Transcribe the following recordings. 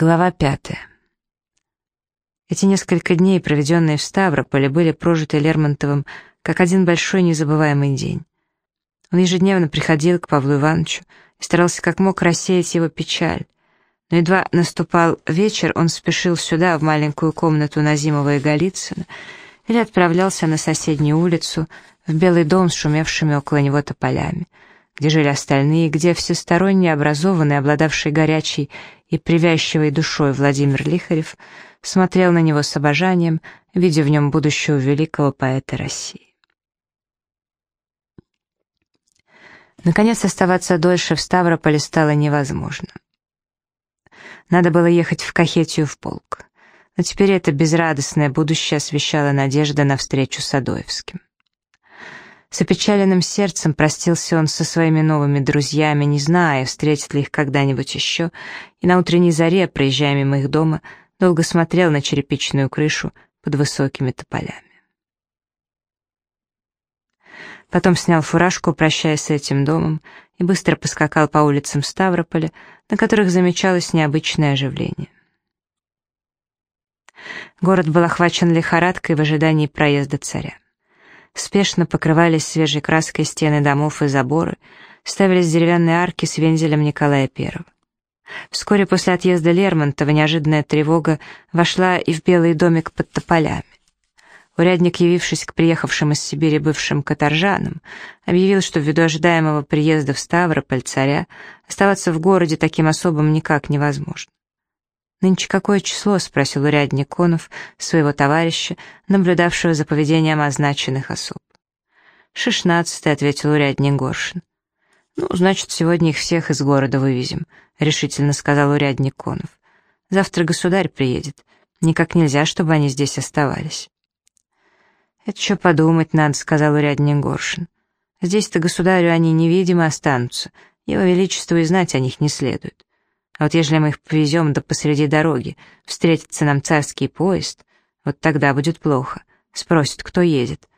Глава пятая. Эти несколько дней, проведенные в Ставрополе, были прожиты Лермонтовым как один большой незабываемый день. Он ежедневно приходил к Павлу Ивановичу и старался как мог рассеять его печаль. Но едва наступал вечер, он спешил сюда, в маленькую комнату Назимова и Голицына, или отправлялся на соседнюю улицу, в белый дом с шумевшими около него тополями — где жили остальные, где всесторонне образованный, обладавший горячей и привязчивой душой Владимир Лихарев, смотрел на него с обожанием, видя в нем будущего великого поэта России. Наконец, оставаться дольше в Ставрополе стало невозможно. Надо было ехать в Кахетию в полк. Но теперь это безрадостное будущее освещала надежда на встречу с Адоевским. С опечаленным сердцем простился он со своими новыми друзьями, не зная, встретит ли их когда-нибудь еще, и на утренней заре, проезжая мимо их дома, долго смотрел на черепичную крышу под высокими тополями. Потом снял фуражку, прощаясь с этим домом, и быстро поскакал по улицам Ставрополя, на которых замечалось необычное оживление. Город был охвачен лихорадкой в ожидании проезда царя. Спешно покрывались свежей краской стены домов и заборы, ставились деревянные арки с вензелем Николая I. Вскоре после отъезда Лермонтова неожиданная тревога вошла и в белый домик под тополями. Урядник, явившись к приехавшим из Сибири бывшим каторжанам, объявил, что ввиду ожидаемого приезда в Ставрополь царя оставаться в городе таким особым никак невозможно. «Нынче какое число?» — спросил урядник Конов своего товарища, наблюдавшего за поведением означенных особ. «Шестнадцатый», — ответил урядник Горшин. «Ну, значит, сегодня их всех из города вывезем», — решительно сказал урядник Конов. «Завтра государь приедет. Никак нельзя, чтобы они здесь оставались». «Это что подумать надо», — сказал урядник Горшин. «Здесь-то государю они невидимо останутся, его величеству и знать о них не следует. А вот если мы их повезем до посреди дороги, встретится нам царский поезд, вот тогда будет плохо. Спросят, кто едет.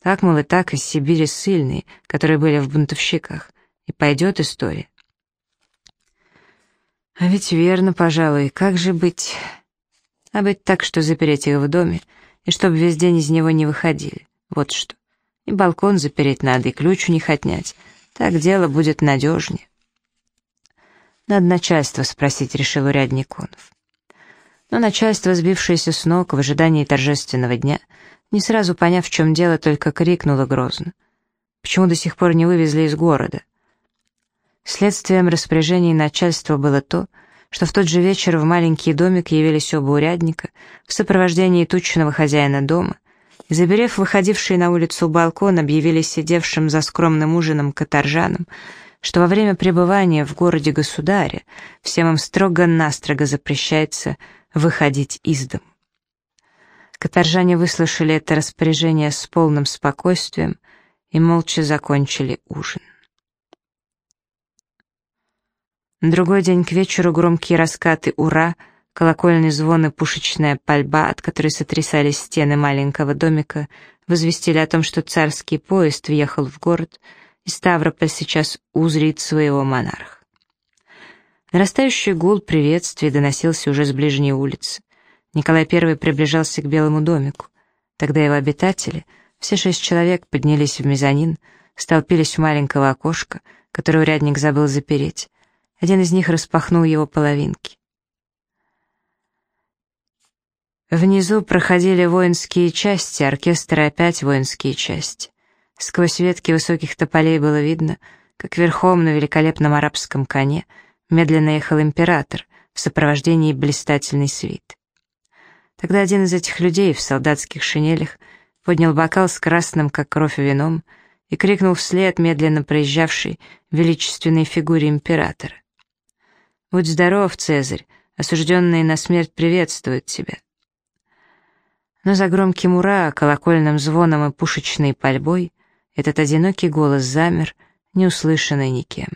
Так, мол, и так из Сибири ссыльные, которые были в бунтовщиках. И пойдет история. А ведь верно, пожалуй, как же быть? А быть так, что запереть их в доме, и чтобы весь день из него не выходили. Вот что. И балкон запереть надо, и ключ у них отнять. Так дело будет надежнее. Надо начальство спросить, решил урядник Конов. Но начальство, сбившееся с ног в ожидании торжественного дня, не сразу поняв, в чем дело, только крикнуло грозно. Почему до сих пор не вывезли из города? Следствием распоряжений начальства было то, что в тот же вечер в маленький домик явились оба урядника в сопровождении тучного хозяина дома, и, заберев выходивший на улицу балкон, объявили сидевшим за скромным ужином каторжанам, что во время пребывания в городе государя всем им строго-настрого запрещается выходить из дому. Каторжане выслушали это распоряжение с полным спокойствием и молча закончили ужин. На другой день к вечеру громкие раскаты «Ура!», колокольный звон и пушечная пальба, от которой сотрясались стены маленького домика, возвестили о том, что царский поезд въехал в город — и Ставрополь сейчас узрит своего монарха. Нарастающий гул приветствий доносился уже с ближней улицы. Николай I приближался к Белому домику. Тогда его обитатели, все шесть человек, поднялись в мезонин, столпились у маленького окошка, которое урядник забыл запереть. Один из них распахнул его половинки. Внизу проходили воинские части, оркестр и опять воинские части. Сквозь ветки высоких тополей было видно, как верхом на великолепном арабском коне медленно ехал император в сопровождении блистательной свиты. Тогда один из этих людей в солдатских шинелях поднял бокал с красным, как кровь, вином и крикнул вслед медленно проезжавшей величественной фигуре императора. «Будь здоров, Цезарь, осужденные на смерть приветствуют тебя». Но за громким «Ура», колокольным звоном и пушечной пальбой этот одинокий голос замер, не услышанный никем.